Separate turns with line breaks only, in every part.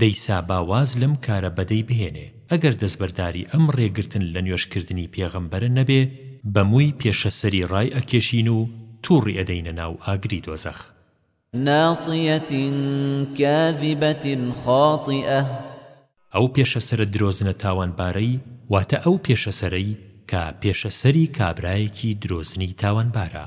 دەی سا با واز لەم کارە بەدەی بهێنێ ئەگەر دەستبەرداری ئەم ڕێگرتن لە نوێژ کردنی پێغەمبەرە نەبێ بە مووی پێشە سەری ڕای ئەکێشین و توڕی ئەدەینە ناو ئاگری دۆزەخ.
ناصیە کاذبە خاطیە.
ئەو پێشە سەرە درۆزنە تاوانبارەی واتە ئەو پێشە سەرەی کە پێشە سەری کابرایەکی درۆزنی تاوانبارە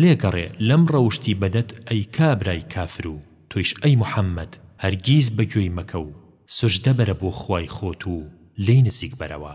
لێ
گەڕێ لەم ڕەوشتی بەدەت ئەی کابرای کافر و تۆیش ئەی محمد هەرگیز بە گوێی مەکە و سوجدە بەرە بۆ خوای خۆت و لێی نزیک بەرەوە.